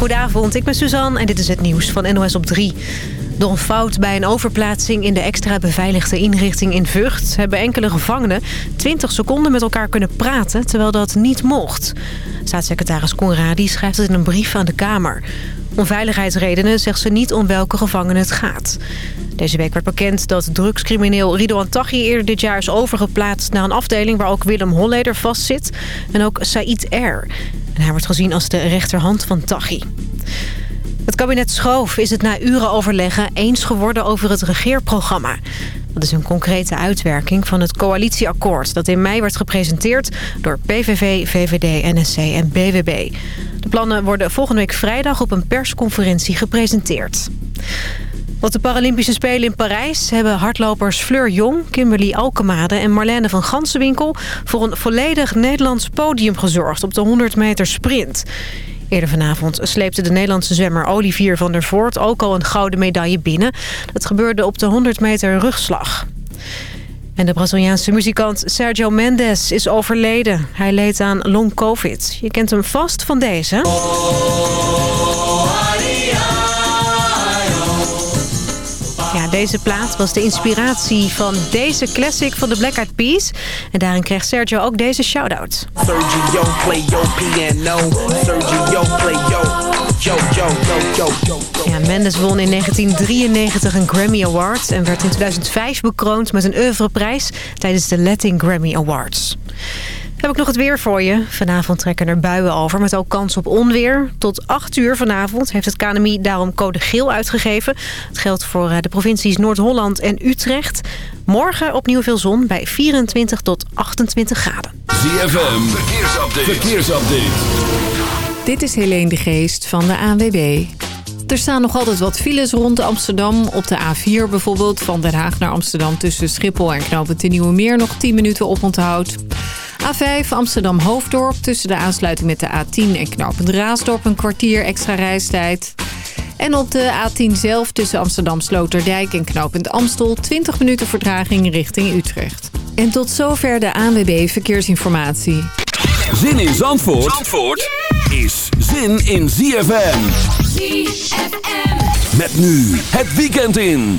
Goedenavond, ik ben Suzanne en dit is het nieuws van NOS op 3. Door een fout bij een overplaatsing in de extra beveiligde inrichting in Vught... hebben enkele gevangenen 20 seconden met elkaar kunnen praten... terwijl dat niet mocht. Staatssecretaris Conradi schrijft het in een brief aan de Kamer. Om veiligheidsredenen zegt ze niet om welke gevangenen het gaat. Deze week werd bekend dat drugscrimineel Rido Taghi eerder dit jaar is overgeplaatst... naar een afdeling waar ook Willem Holleder vastzit en ook Said R. En hij wordt gezien als de rechterhand van Taghi. Het kabinet Schoof is het na uren overleggen eens geworden over het regeerprogramma. Dat is een concrete uitwerking van het coalitieakkoord... dat in mei werd gepresenteerd door PVV, VVD, NSC en BWB. De plannen worden volgende week vrijdag op een persconferentie gepresenteerd. Op de Paralympische Spelen in Parijs hebben hardlopers Fleur Jong, Kimberly Alkemade en Marlene van Gansenwinkel voor een volledig Nederlands podium gezorgd op de 100 meter sprint. Eerder vanavond sleepte de Nederlandse zwemmer Olivier van der Voort ook al een gouden medaille binnen. Dat gebeurde op de 100 meter rugslag. En de Braziliaanse muzikant Sergio Mendes is overleden. Hij leed aan long covid. Je kent hem vast van deze. Deze plaat was de inspiratie van deze classic van de Black Eyed Peas. En daarin kreeg Sergio ook deze shout-out. Sergio, play your piano. Sergio, play yo. Yo, yo, yo, yo. Ja, Mendes won in 1993 een Grammy Award... en werd in 2005 bekroond met een oeuvreprijs... tijdens de Latin Grammy Awards heb ik nog het weer voor je. Vanavond trekken er buien over met ook kans op onweer. Tot 8 uur vanavond heeft het KNMI daarom code geel uitgegeven. Het geldt voor eh, de provincies Noord-Holland en Utrecht. Morgen opnieuw veel zon bij 24 tot 28 graden. ZFM, verkeersupdate. verkeersupdate. Dit is Helene de Geest van de ANWB. Er staan nog altijd wat files rond Amsterdam. Op de A4 bijvoorbeeld, van Den Haag naar Amsterdam... tussen Schiphol en Knoopend de Nieuwe Meer nog 10 minuten op onthoud. A5 Amsterdam-Hoofddorp tussen de aansluiting met de A10 en knooppunt Raasdorp een kwartier extra reistijd. En op de A10 zelf tussen Amsterdam-Sloterdijk en knooppunt Amstel 20 minuten vertraging richting Utrecht. En tot zover de ANWB Verkeersinformatie. Zin in Zandvoort, Zandvoort is zin in ZFM. ZFM. Met nu het weekend in.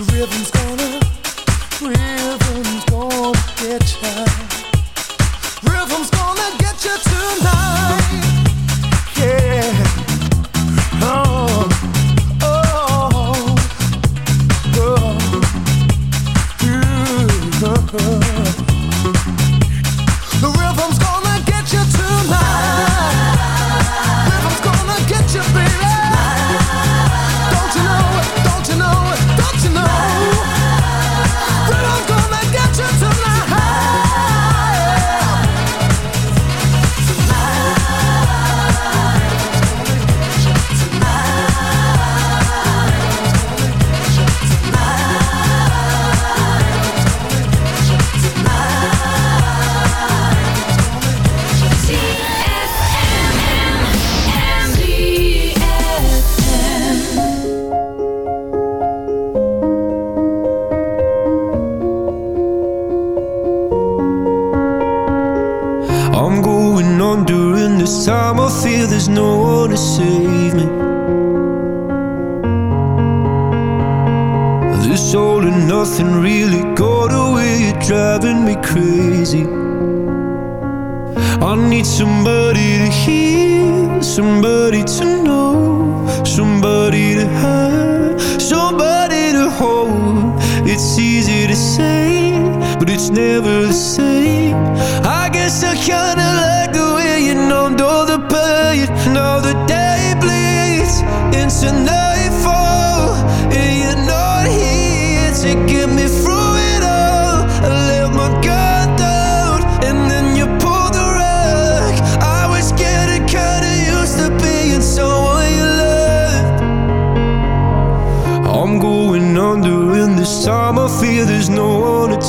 The rhythm's gonna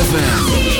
ZFM.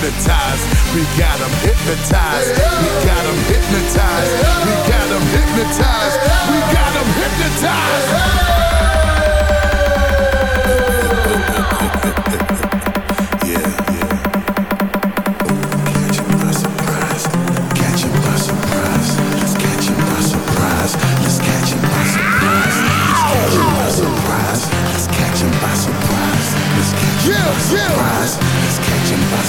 Hypnotized. We got 'em hypnotized. We got 'em hypnotized. We got 'em hypnotized. We got 'em hypnotized. Yeah, yeah. Catch